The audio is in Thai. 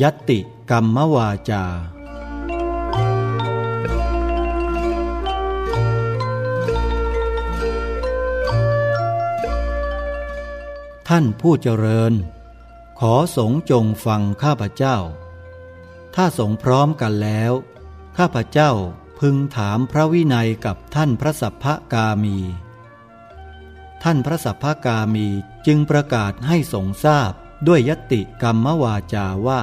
ยัตติกรรมวาจา ท่านผู้เจริญ ขอสงจงฟังข้าพเจ้า ถ้าสงพร้อมกันแล้ว ข้าพเจ้าพึงถามพระวินัยกับท่านพระสัพพกามี ท่านพระสัพพกามีจึงประกาศให้สงทราบ ด้วยยติกรรมวาจาว่า